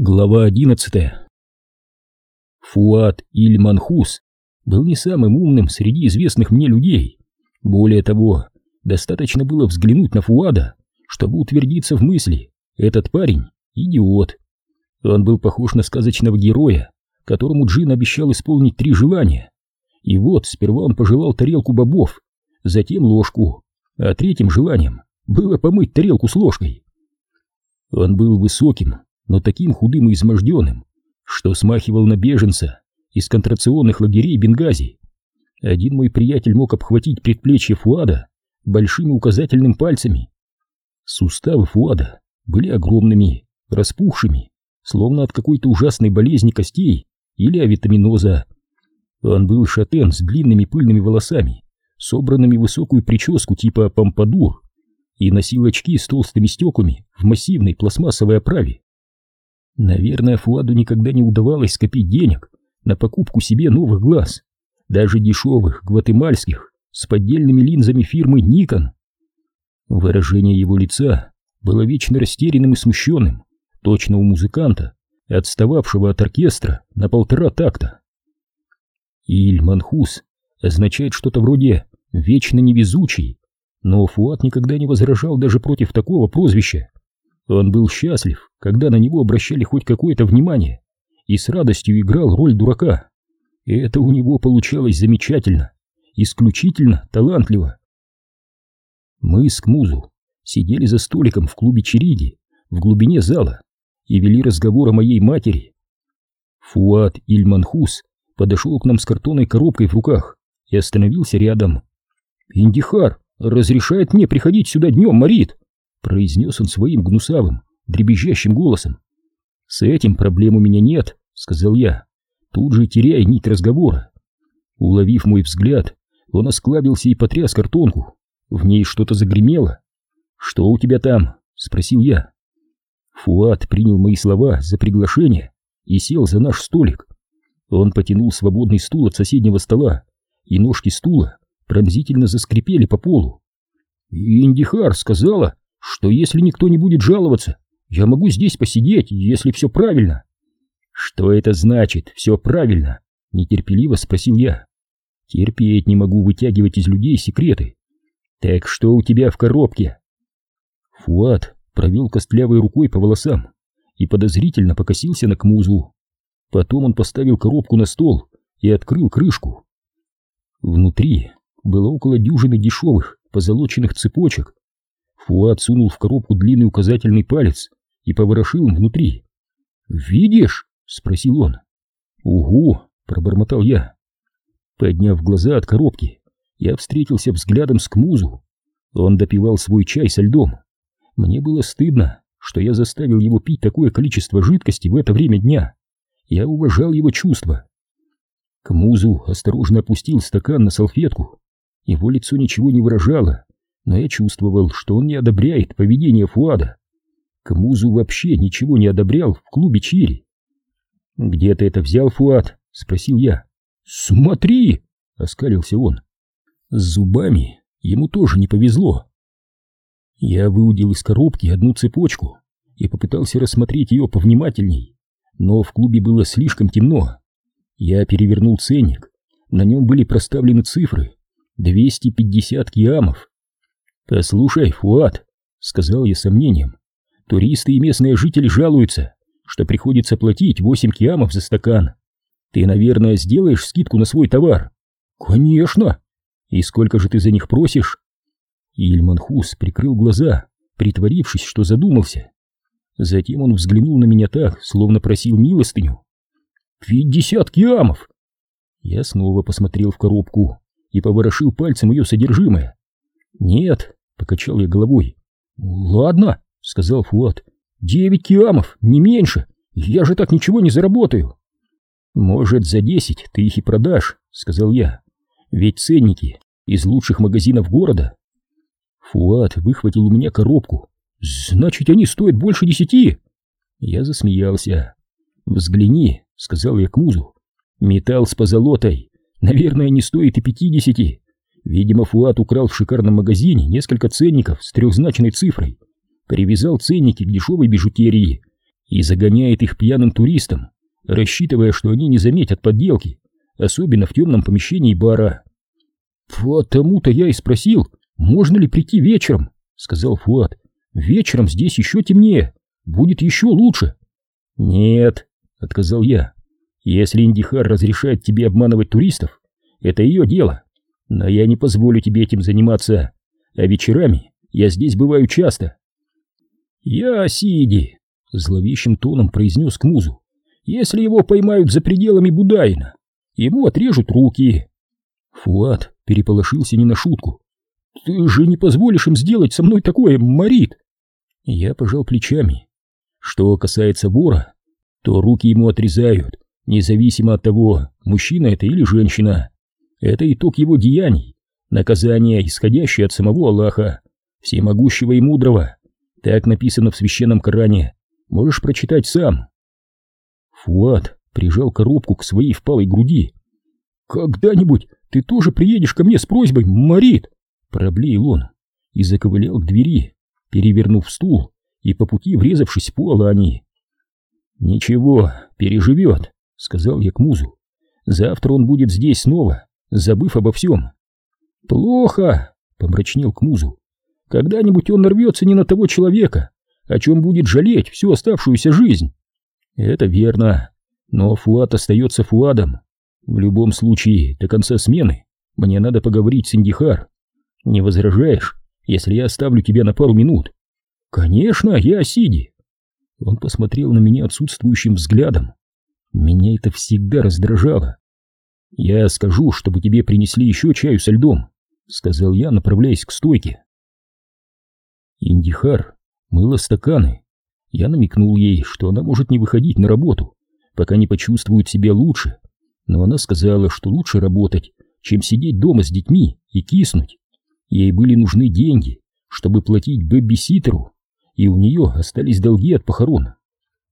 Глава одиннадцатая. Фуат Иль-Манхус был не самым умным среди известных мне людей. Более того, достаточно было взглянуть на Фуада, чтобы утвердиться в мысли. Этот парень — идиот. Он был похож на сказочного героя, которому Джин обещал исполнить три желания. И вот сперва он пожелал тарелку бобов, затем ложку, а третьим желанием было помыть тарелку с ложкой. Он был высоким, но таким худым и изможденным, что смахивал на беженца из контрационных лагерей Бенгази. Один мой приятель мог обхватить предплечье Фуада большими указательным пальцами. Суставы Фуада были огромными, распухшими, словно от какой-то ужасной болезни костей или авитаминоза. Он был шатен с длинными пыльными волосами, собранными в высокую прическу типа помпадур, и носил очки с толстыми стеклами в массивной пластмассовой оправе. Наверное, Фуаду никогда не удавалось скопить денег на покупку себе новых глаз, даже дешевых, гватемальских, с поддельными линзами фирмы Nikon. Выражение его лица было вечно растерянным и смущенным, точно у музыканта, отстававшего от оркестра на полтора такта. Иль-Манхус означает что-то вроде «вечно невезучий», но Фуат никогда не возражал даже против такого прозвища. Он был счастлив, когда на него обращали хоть какое-то внимание, и с радостью играл роль дурака. И это у него получалось замечательно, исключительно талантливо. Мы с Кмузу сидели за столиком в клубе Чериди в глубине зала и вели разговор о моей матери. Фуат Ильманхус подошел к нам с картонной коробкой в руках и остановился рядом. «Индихар разрешает мне приходить сюда днем, Марит!» произнес он своим гнусавым, дребезжащим голосом. «С этим проблем у меня нет», — сказал я, тут же теряя нить разговора. Уловив мой взгляд, он осклабился и потряс картонку. В ней что-то загремело. «Что у тебя там?» — спросил я. Фуат принял мои слова за приглашение и сел за наш столик. Он потянул свободный стул от соседнего стола, и ножки стула пронзительно заскрипели по полу. «Индихар сказала, что если никто не будет жаловаться, я могу здесь посидеть, если все правильно. Что это значит, все правильно? Нетерпеливо спросил я. Терпеть не могу вытягивать из людей секреты. Так что у тебя в коробке? Фуат провел костлявой рукой по волосам и подозрительно покосился на Кмузу. Потом он поставил коробку на стол и открыл крышку. Внутри было около дюжины дешевых позолоченных цепочек Фуат сунул в коробку длинный указательный палец и поворошил внутри. «Видишь?» — спросил он. «Угу!» — пробормотал я. Подняв глаза от коробки, я встретился взглядом с Кмузу. Он допивал свой чай со льдом. Мне было стыдно, что я заставил его пить такое количество жидкости в это время дня. Я уважал его чувства. Кмузу осторожно опустил стакан на салфетку. Его лицо ничего не выражало но я чувствовал, что он не одобряет поведение Фуада. Камузу вообще ничего не одобрял в клубе Чири. «Где ты это взял, Фуад?» — спросил я. «Смотри!» — оскалился он. С зубами ему тоже не повезло. Я выудил из коробки одну цепочку и попытался рассмотреть ее повнимательней, но в клубе было слишком темно. Я перевернул ценник, на нем были проставлены цифры 250 киамов. «Послушай, Фуат», — сказал я сомнением, — «туристы и местные жители жалуются, что приходится платить восемь киамов за стакан. Ты, наверное, сделаешь скидку на свой товар?» «Конечно!» «И сколько же ты за них просишь?» Ильманхус прикрыл глаза, притворившись, что задумался. Затем он взглянул на меня так, словно просил милостыню. «Пятьдесят киамов!» Я снова посмотрел в коробку и поворошил пальцем ее содержимое. «Нет, Покачал я головой. «Ладно», — сказал Фуат. «Девять киамов, не меньше. Я же так ничего не заработаю». «Может, за десять ты их и продашь», — сказал я. «Ведь ценники из лучших магазинов города». Фуат выхватил у меня коробку. «Значит, они стоят больше десяти?» Я засмеялся. «Взгляни», — сказал я к музу. «Металл с позолотой. Наверное, не стоит и пятидесяти. Видимо, Фуат украл в шикарном магазине несколько ценников с трехзначной цифрой, привязал ценники к дешевой бижутерии и загоняет их пьяным туристам, рассчитывая, что они не заметят подделки, особенно в темном помещении бара. «Потому-то я и спросил, можно ли прийти вечером?» — сказал Фуат. «Вечером здесь еще темнее, будет еще лучше». «Нет», — отказал я. «Если Индихар разрешает тебе обманывать туристов, это ее дело. Но я не позволю тебе этим заниматься. А вечерами я здесь бываю часто». «Я Сиди», — зловещим тоном произнес к музу. «Если его поймают за пределами Будаина, ему отрежут руки». Фуат переполошился не на шутку. «Ты же не позволишь им сделать со мной такое, Марит!» Я пожал плечами. Что касается вора, то руки ему отрезают, независимо от того, мужчина это или женщина. Это итог его деяний, наказание, исходящее от самого Аллаха, всемогущего и мудрого. Так написано в священном Коране. Можешь прочитать сам. Фуат прижал коробку к своей впалой груди. «Когда-нибудь ты тоже приедешь ко мне с просьбой, Марит!» Проблеял он и заковылял к двери, перевернув стул и по пути врезавшись по Алане. «Ничего, переживет», — сказал я к музу. «Завтра он будет здесь снова, забыв обо всем». «Плохо», — помрачнел к музу. «Когда-нибудь он нарвется не на того человека, о чем будет жалеть всю оставшуюся жизнь». «Это верно, но Фуад остается Фуадом. В любом случае, до конца смены мне надо поговорить с Индихар. Не возражаешь, если я оставлю тебя на пару минут?» «Конечно, я Сиди!» Он посмотрел на меня отсутствующим взглядом. Меня это всегда раздражало. «Я скажу, чтобы тебе принесли еще чаю со льдом», — сказал я, направляясь к стойке. Индихар мыла стаканы. Я намекнул ей, что она может не выходить на работу, пока не почувствует себя лучше, но она сказала, что лучше работать, чем сидеть дома с детьми и киснуть. Ей были нужны деньги, чтобы платить бэбби-ситеру, и у нее остались долги от похорон.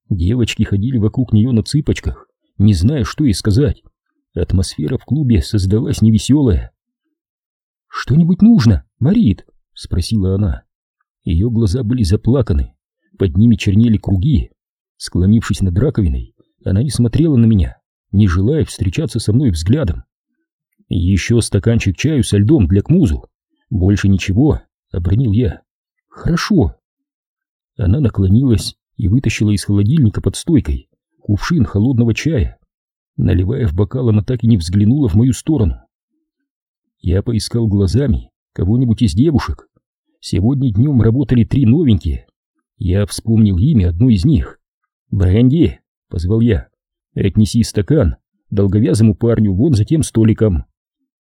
Девочки ходили вокруг нее на цыпочках, не зная, что ей сказать. Атмосфера в клубе создалась невеселая. «Что-нибудь нужно, Марит?» — спросила она. Ее глаза были заплаканы, под ними чернели круги. Склонившись над раковиной, она не смотрела на меня, не желая встречаться со мной взглядом. «Еще стаканчик чаю со льдом для Кмузу. Больше ничего», — обронил я. «Хорошо», она наклонилась и вытащила из холодильника под стойкой кувшин холодного чая. Наливая в бокал, она так и не взглянула в мою сторону. Я поискал глазами кого-нибудь из девушек. Сегодня днем работали три новенькие. Я вспомнил имя одной из них. «Бренди!» — позвал я. «Отнеси стакан долговязому парню вон за тем столиком».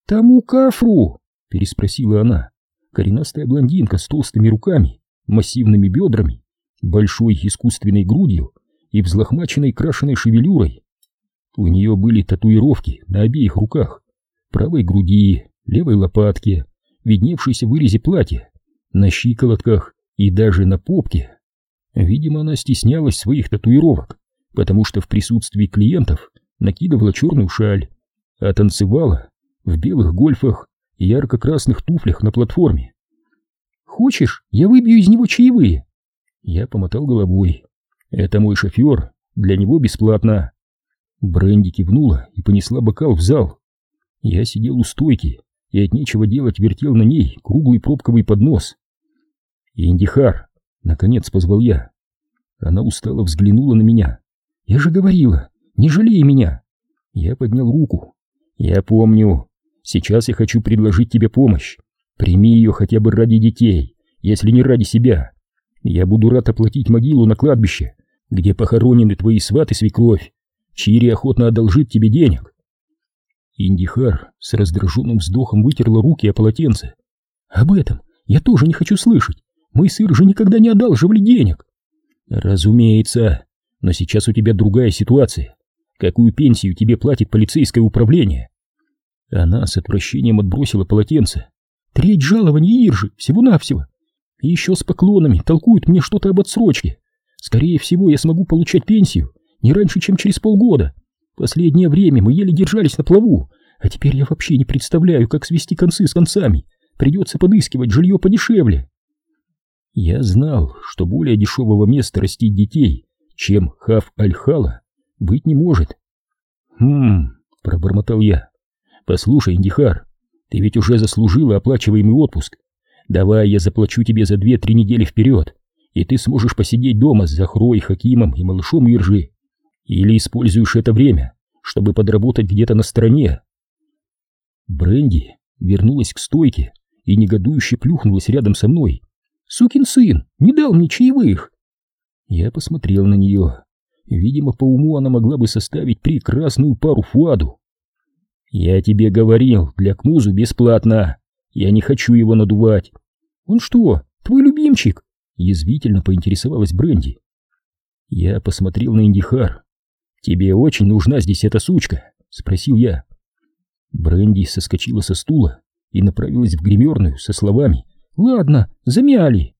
«Тому кафру!» — переспросила она. Коренастая блондинка с толстыми руками, массивными бедрами большой искусственной грудью и взлохмаченной крашеной шевелюрой. У нее были татуировки на обеих руках, правой груди, левой лопатке, видневшейся в вырезе платья, на щиколотках и даже на попке. Видимо, она стеснялась своих татуировок, потому что в присутствии клиентов накидывала черную шаль, а танцевала в белых гольфах и ярко-красных туфлях на платформе. «Хочешь, я выбью из него чаевые?» Я помотал головой. «Это мой шофер, для него бесплатно». Бренди кивнула и понесла бокал в зал. Я сидел у стойки и от нечего делать вертел на ней круглый пробковый поднос. «Индихар!» — наконец позвал я. Она устало взглянула на меня. «Я же говорила, не жалей меня!» Я поднял руку. «Я помню. Сейчас я хочу предложить тебе помощь. Прими ее хотя бы ради детей, если не ради себя. Я буду рад оплатить могилу на кладбище, где похоронены твои сваты и свекровь. Чири охотно одолжит тебе денег. Индихар с раздраженным вздохом вытерла руки о полотенце. Об этом я тоже не хочу слышать. Мы с же никогда не одалживали денег. Разумеется, но сейчас у тебя другая ситуация. Какую пенсию тебе платит полицейское управление? Она с отвращением отбросила полотенце. Треть жалования Иржи, всего-навсего. И еще с поклонами толкуют мне что-то об отсрочке. Скорее всего, я смогу получать пенсию не раньше, чем через полгода. Последнее время мы еле держались на плаву, а теперь я вообще не представляю, как свести концы с концами. Придется подыскивать жилье подешевле. Я знал, что более дешевого места растить детей, чем Хав Аль-Хала, быть не может. «Хм...» — пробормотал я. «Послушай, Индихар, ты ведь уже заслужила оплачиваемый отпуск. Давай я заплачу тебе за две-три недели вперед, и ты сможешь посидеть дома с Захрой, Хакимом и малышом Иржи. Или используешь это время, чтобы подработать где-то на стороне». Бренди вернулась к стойке и негодующе плюхнулась рядом со мной. «Сукин сын, не дал мне чаевых!» Я посмотрел на нее. Видимо, по уму она могла бы составить прекрасную пару Фуаду. «Я тебе говорил, для Кмузу бесплатно. Я не хочу его надувать». «Он что, твой любимчик?» Язвительно поинтересовалась Бренди. Я посмотрел на Индихар. «Тебе очень нужна здесь эта сучка?» Спросил я. Бренди соскочила со стула и направилась в гримерную со словами «Ладно, замяли».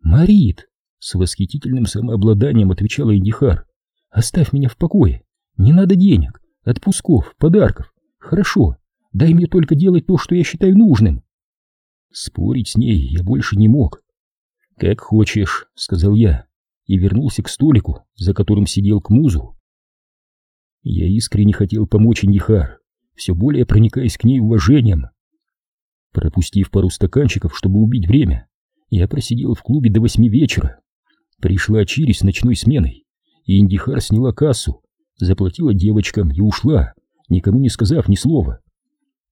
«Марит!» — с восхитительным самообладанием отвечала Индихар. «Оставь меня в покое. Не надо денег, отпусков, подарков. Хорошо, дай мне только делать то, что я считаю нужным». Спорить с ней я больше не мог. «Как хочешь», — сказал я, и вернулся к столику, за которым сидел к музу. Я искренне хотел помочь Индихар, все более проникаясь к ней уважением. Пропустив пару стаканчиков, чтобы убить время, я просидел в клубе до восьми вечера. Пришла Чири с ночной сменой, и Индихар сняла кассу, заплатила девочкам и ушла, никому не сказав ни слова.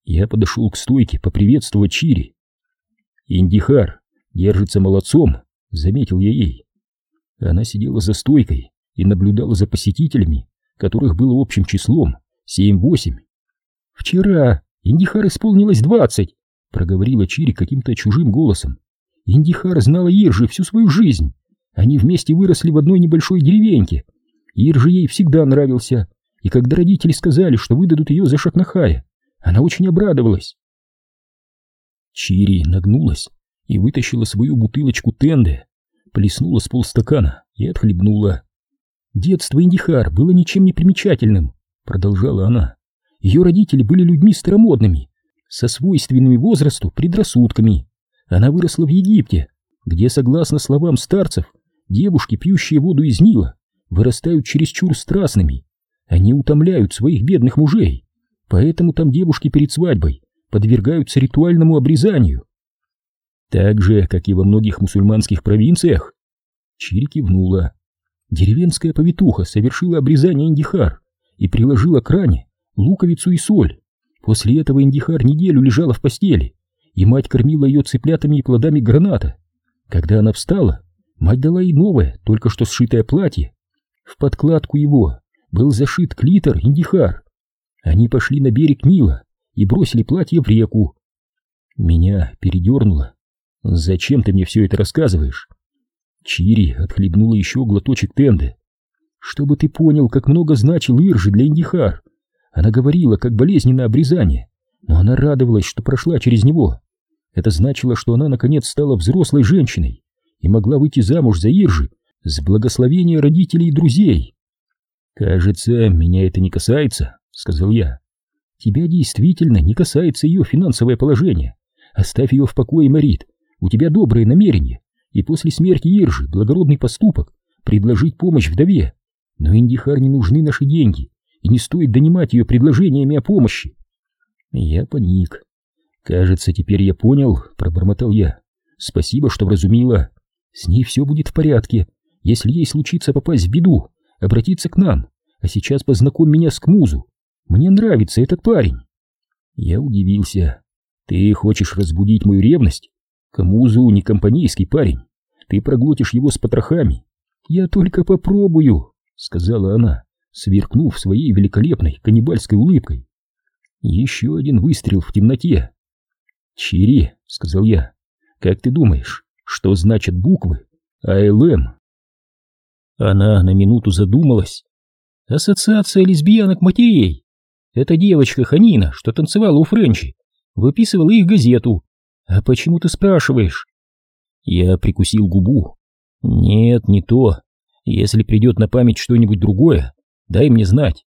Я подошел к стойке поприветствовать Чири. «Индихар держится молодцом», — заметил я ей. Она сидела за стойкой и наблюдала за посетителями, которых было общим числом семь-восемь. «Вчера Индихар исполнилось двадцать», — проговорила Чири каким-то чужим голосом. «Индихар знала Иржи всю свою жизнь. Они вместе выросли в одной небольшой деревеньке. Иржи ей всегда нравился, и когда родители сказали, что выдадут ее за Шакнахая, она очень обрадовалась». Чири нагнулась и вытащила свою бутылочку тенде, плеснула с полстакана и отхлебнула. «Детство Индихар было ничем не примечательным», — продолжала она. Ее родители были людьми старомодными, со свойственными возрасту предрассудками. Она выросла в Египте, где, согласно словам старцев, девушки, пьющие воду из Нила, вырастают чересчур страстными. Они утомляют своих бедных мужей, поэтому там девушки перед свадьбой подвергаются ритуальному обрезанию. Так же, как и во многих мусульманских провинциях. Чири кивнула. Деревенская повитуха совершила обрезание индихар и приложила к ране луковицу и соль. После этого Индихар неделю лежала в постели, и мать кормила ее цыплятами и плодами граната. Когда она встала, мать дала ей новое, только что сшитое платье. В подкладку его был зашит клитор Индихар. Они пошли на берег Нила и бросили платье в реку. Меня передернуло. «Зачем ты мне все это рассказываешь?» Чири отхлебнула еще глоточек тенды. «Чтобы ты понял, как много значил Иржи для Индихар. Она говорила, как болезненно обрезание, но она радовалась, что прошла через него. Это значило, что она наконец стала взрослой женщиной и могла выйти замуж за Иржи с благословения родителей и друзей. «Кажется, меня это не касается», — сказал я. «Тебя действительно не касается ее финансовое положение. Оставь ее в покое, Марит. У тебя добрые намерения, и после смерти Иржи благородный поступок — предложить помощь вдове. Но Индихар не нужны наши деньги и не стоит донимать ее предложениями о помощи. Я паник. Кажется, теперь я понял, пробормотал я. Спасибо, что вразумила. С ней все будет в порядке. Если ей случится попасть в беду, обратиться к нам. А сейчас познакомь меня с Кмузу. Мне нравится этот парень. Я удивился. Ты хочешь разбудить мою ревность? Кмузу не компанейский парень. Ты проглотишь его с потрохами. Я только попробую, сказала она сверкнув своей великолепной каннибальской улыбкой. Еще один выстрел в темноте. «Чири», — сказал я, — «как ты думаешь, что значат буквы АЛМ?» Она на минуту задумалась. «Ассоциация лесбиянок-матерей. Это девочка Ханина, что танцевала у Френчи, выписывала их газету. А почему ты спрашиваешь?» Я прикусил губу. «Нет, не то. Если придет на память что-нибудь другое, Дай мне знать.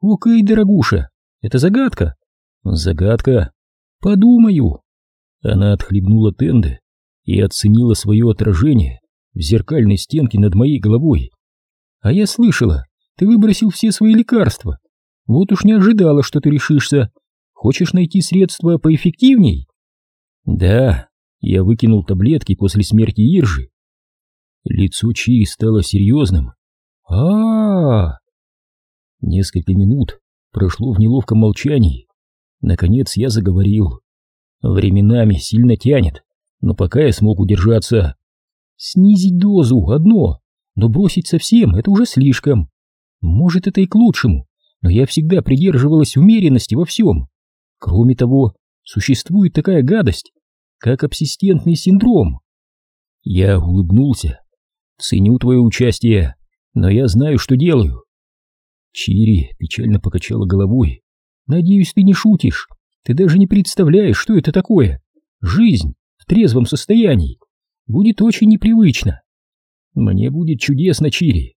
Окей, дорогуша, это загадка. Загадка. Подумаю. Она отхлебнула тенды и оценила свое отражение в зеркальной стенке над моей головой. А я слышала, ты выбросил все свои лекарства. Вот уж не ожидала, что ты решишься. Хочешь найти средства поэффективней? Да, я выкинул таблетки после смерти Иржи. Лицо Чи стало серьезным. а а, -а! Несколько минут прошло в неловком молчании. Наконец я заговорил. Временами сильно тянет, но пока я смог удержаться. Снизить дозу — одно, но бросить совсем — это уже слишком. Может, это и к лучшему, но я всегда придерживалась умеренности во всем. Кроме того, существует такая гадость, как абсистентный синдром. Я улыбнулся. Ценю твое участие, но я знаю, что делаю. Чири печально покачала головой. Надеюсь, ты не шутишь. Ты даже не представляешь, что это такое. Жизнь в трезвом состоянии. Будет очень непривычно. Мне будет чудесно, Чири.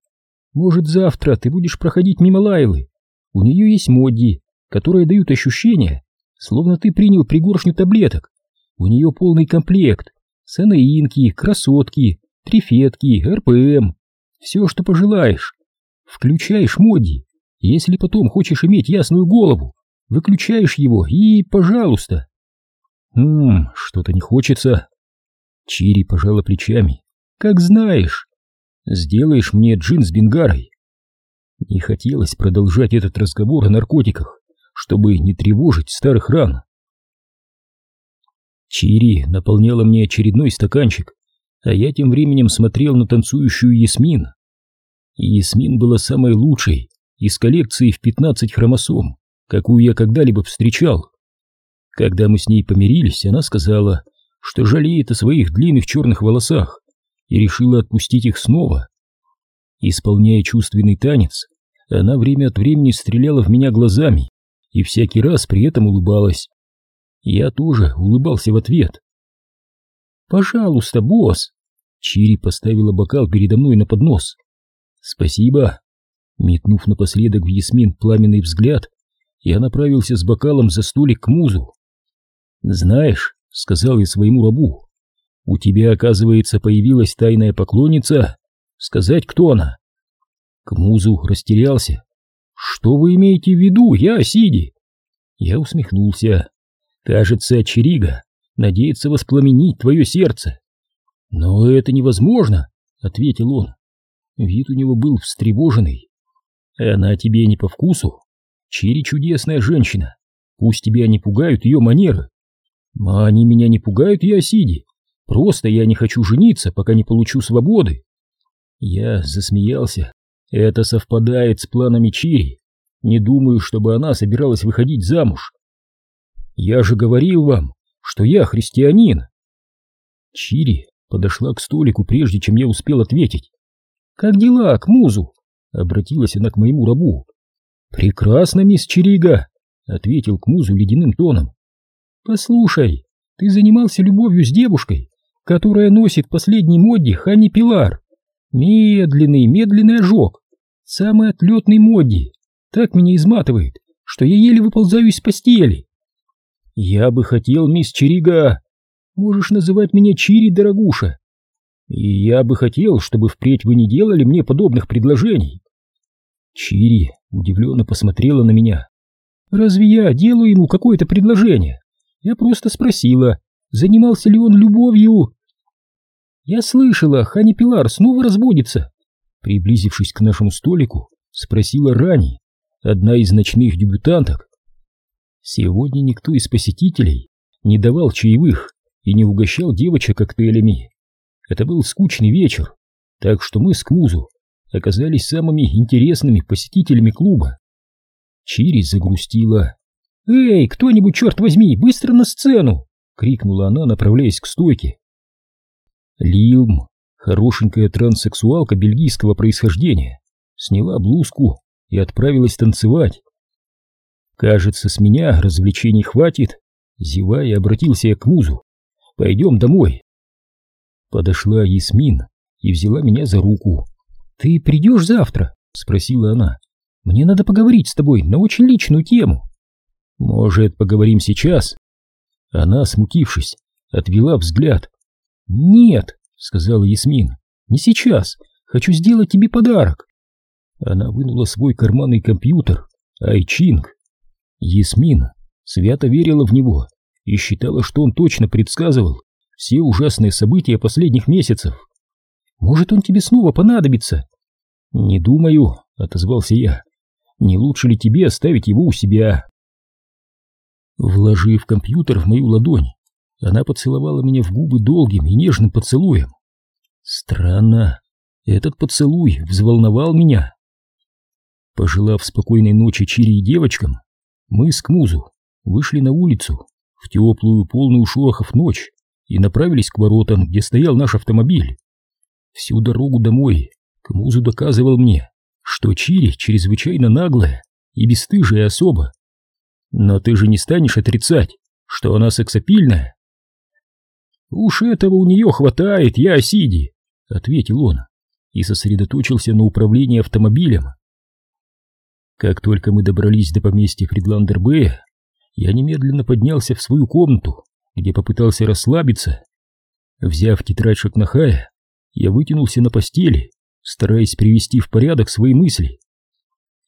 Может, завтра ты будешь проходить мимо Лайлы. У нее есть модди, которые дают ощущение, словно ты принял пригоршню таблеток. У нее полный комплект. Санаинки, красотки, трефетки, РПМ. Все, что пожелаешь. Включаешь модди. Если потом хочешь иметь ясную голову, выключаешь его и, пожалуйста. Ммм, что-то не хочется. Чири пожала плечами. Как знаешь. Сделаешь мне джин с бенгарой. Не хотелось продолжать этот разговор о наркотиках, чтобы не тревожить старых ран. Чири наполняла мне очередной стаканчик, а я тем временем смотрел на танцующую Ясмин. Ясмин была самой лучшей из коллекции в 15 хромосом, какую я когда-либо встречал. Когда мы с ней помирились, она сказала, что жалеет о своих длинных черных волосах и решила отпустить их снова. Исполняя чувственный танец, она время от времени стреляла в меня глазами и всякий раз при этом улыбалась. Я тоже улыбался в ответ. «Пожалуйста, босс!» Чири поставила бокал передо мной на поднос. «Спасибо!» Метнув напоследок в Ясмин пламенный взгляд, я направился с бокалом за столик к музу. «Знаешь», — сказал я своему рабу, — «у тебя, оказывается, появилась тайная поклонница. Сказать, кто она?» К музу растерялся. «Что вы имеете в виду, я, Сиди?» Я усмехнулся. Кажется, Чирига надеется воспламенить твое сердце. Но это невозможно, ответил он. Вид у него был встревоженный. Она тебе не по вкусу? Чири чудесная женщина. Пусть тебя не пугают ее манеры. А они меня не пугают, я Сиди. Просто я не хочу жениться, пока не получу свободы. Я засмеялся. Это совпадает с планами Чири. Не думаю, чтобы она собиралась выходить замуж. Я же говорил вам, что я христианин. Чири подошла к столику, прежде чем я успел ответить. «Как дела, к музу?» — обратилась она к моему рабу. «Прекрасно, мисс Чирига», — ответил к музу ледяным тоном. «Послушай, ты занимался любовью с девушкой, которая носит последний модди Хани Пилар. Медленный, медленный ожог. Самый отлетный модди. Так меня изматывает, что я еле выползаю из постели. Я бы хотел, мисс Чирига. Можешь называть меня Чири, дорогуша. И я бы хотел, чтобы впредь вы не делали мне подобных предложений. Чири удивленно посмотрела на меня. Разве я делаю ему какое-то предложение? Я просто спросила, занимался ли он любовью. Я слышала, Хани Пилар снова разводится. Приблизившись к нашему столику, спросила Рани, одна из ночных дебютанток. Сегодня никто из посетителей не давал чаевых и не угощал девочек коктейлями. Это был скучный вечер, так что мы с Кмузу оказались самыми интересными посетителями клуба. Чири загрустила. «Эй, кто-нибудь, черт возьми, быстро на сцену!» — крикнула она, направляясь к стойке. Лилм, хорошенькая транссексуалка бельгийского происхождения, сняла блузку и отправилась танцевать. Кажется, с меня развлечений хватит. Зевая, обратился я к музу. Пойдем домой. Подошла Ясмин и взяла меня за руку. Ты придешь завтра? Спросила она. Мне надо поговорить с тобой на очень личную тему. Может, поговорим сейчас? Она, смутившись, отвела взгляд. Нет, сказала Ясмин, не сейчас. Хочу сделать тебе подарок. Она вынула свой карманный компьютер, Айчинг. Ясмин свято верила в него и считала, что он точно предсказывал все ужасные события последних месяцев. «Может, он тебе снова понадобится?» «Не думаю», — отозвался я. «Не лучше ли тебе оставить его у себя?» Вложив компьютер в мою ладонь, она поцеловала меня в губы долгим и нежным поцелуем. Странно, этот поцелуй взволновал меня. Пожелав спокойной ночи Чири и девочкам, мы с Кмузу вышли на улицу в теплую, полную шорохов ночь и направились к воротам, где стоял наш автомобиль. Всю дорогу домой Кмузу доказывал мне, что Чири чрезвычайно наглая и бесстыжая особа. Но ты же не станешь отрицать, что она сексапильная. Уж этого у нее хватает, я Сиди, ответил он и сосредоточился на управлении автомобилем. Как только мы добрались до поместья Фридландер-Бэя, я немедленно поднялся в свою комнату, где попытался расслабиться. Взяв тетрадь Шакнахая, я вытянулся на постели, стараясь привести в порядок свои мысли.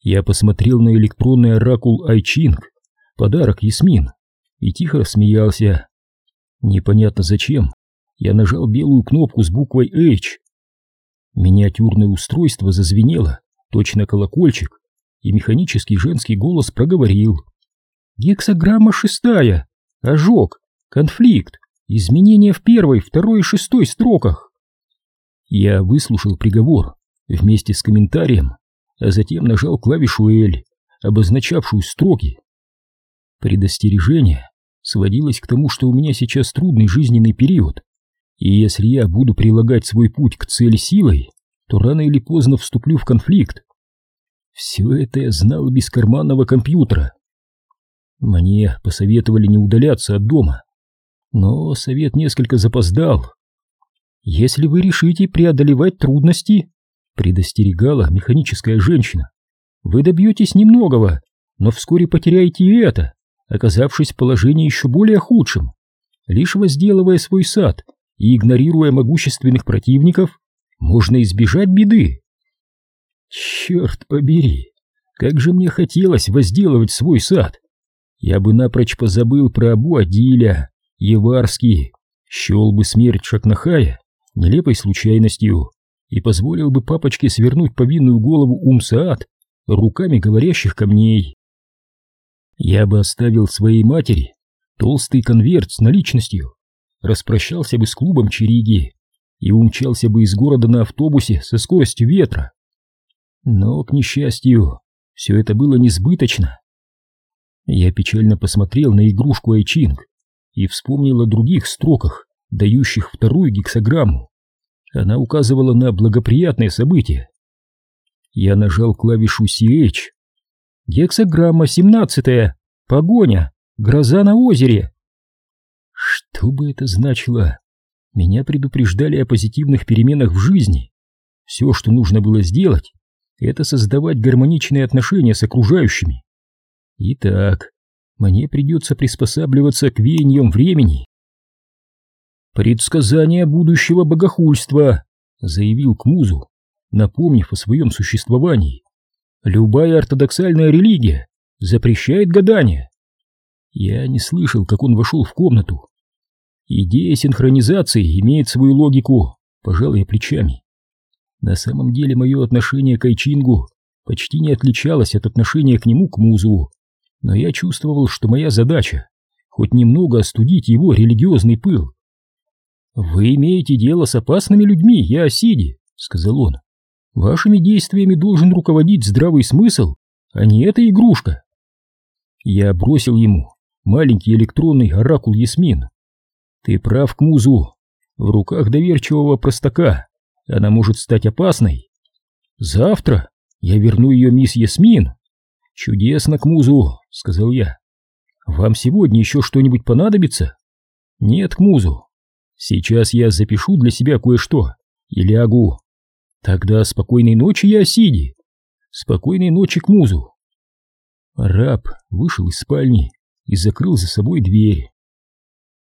Я посмотрел на электронный оракул Айчинг, подарок Ясмин, и тихо рассмеялся. Непонятно зачем, я нажал белую кнопку с буквой H. Миниатюрное устройство зазвенело, точно колокольчик, и механический женский голос проговорил. «Гексограмма шестая. Ожог. Конфликт. Изменения в первой, второй и шестой строках». Я выслушал приговор вместе с комментарием, а затем нажал клавишу L, обозначавшую строки. Предостережение сводилось к тому, что у меня сейчас трудный жизненный период, и если я буду прилагать свой путь к цели силой, то рано или поздно вступлю в конфликт. Все это я знал без карманного компьютера. Мне посоветовали не удаляться от дома, но совет несколько запоздал. Если вы решите преодолевать трудности, предостерегала механическая женщина, вы добьетесь немногого, но вскоре потеряете и это, оказавшись в положении еще более худшем. Лишь возделывая свой сад и игнорируя могущественных противников, можно избежать беды. Черт побери, как же мне хотелось возделывать свой сад. Я бы напрочь позабыл про Абу Адиля, Еварский, счел бы смерть Шакнахая нелепой случайностью и позволил бы папочке свернуть повинную голову Умсаат руками говорящих камней. Я бы оставил своей матери толстый конверт с наличностью, распрощался бы с клубом Чириги и умчался бы из города на автобусе со скоростью ветра. Но, к несчастью, все это было несбыточно. Я печально посмотрел на игрушку Айчинг и вспомнил о других строках, дающих вторую гексограмму. Она указывала на благоприятные события. Я нажал клавишу CH. Гексограмма семнадцатая. Погоня. Гроза на озере. Что бы это значило? Меня предупреждали о позитивных переменах в жизни. Все, что нужно было сделать, это создавать гармоничные отношения с окружающими. Итак, мне придется приспосабливаться к веяниям времени. «Предсказание будущего богохульства», — заявил Кмузу, напомнив о своем существовании. «Любая ортодоксальная религия запрещает гадание». Я не слышал, как он вошел в комнату. Идея синхронизации имеет свою логику, пожал я плечами. На самом деле мое отношение к Айчингу почти не отличалось от отношения к нему к Музу, но я чувствовал, что моя задача хоть немного остудить его религиозный пыл. «Вы имеете дело с опасными людьми, я Осиди», — сказал он. «Вашими действиями должен руководить здравый смысл, а не эта игрушка». Я бросил ему маленький электронный оракул Ясмин. «Ты прав, Кмузу. В руках доверчивого простака она может стать опасной. Завтра я верну ее мисс Ясмин». «Чудесно, Кмузу», — сказал я. «Вам сегодня еще что-нибудь понадобится?» «Нет, Кмузу, Сейчас я запишу для себя кое-что и лягу. Тогда спокойной ночи, я Сиди. Спокойной ночи к музу. Раб вышел из спальни и закрыл за собой дверь.